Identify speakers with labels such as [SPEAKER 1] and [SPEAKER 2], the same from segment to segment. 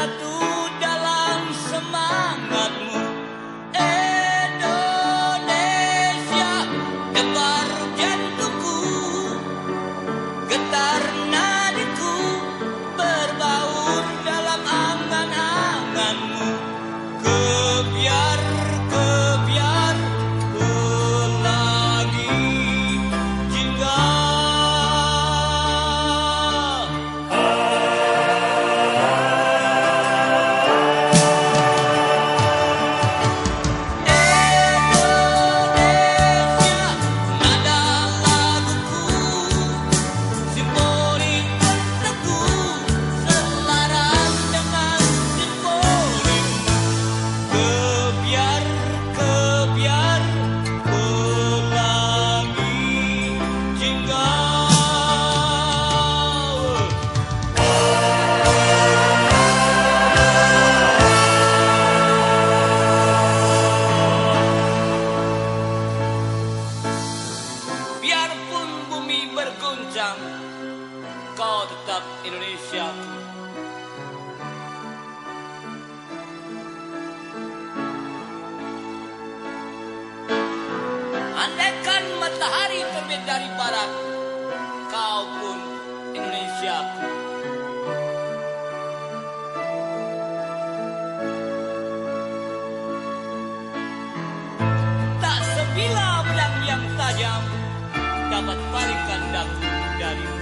[SPEAKER 1] satu matahari terbit dari barat, kau pun Indonesia. Tak sebilah pedang yang tajam dapat palingkan daku dari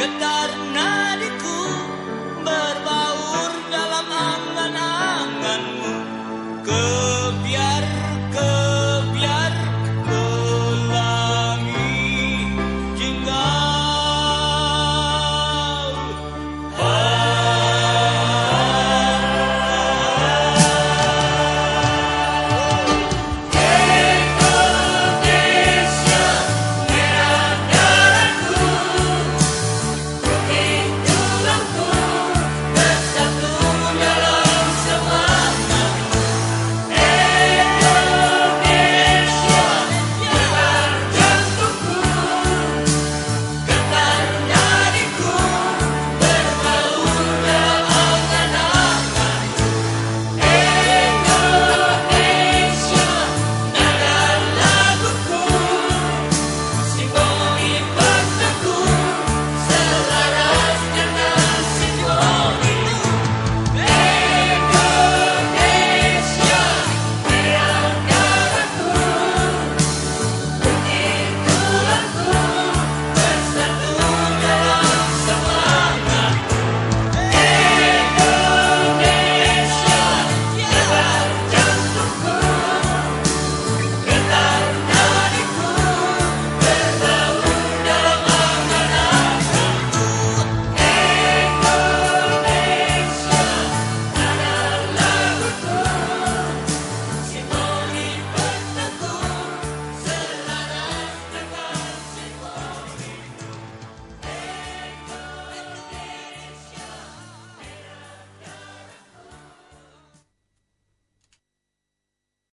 [SPEAKER 1] Getarna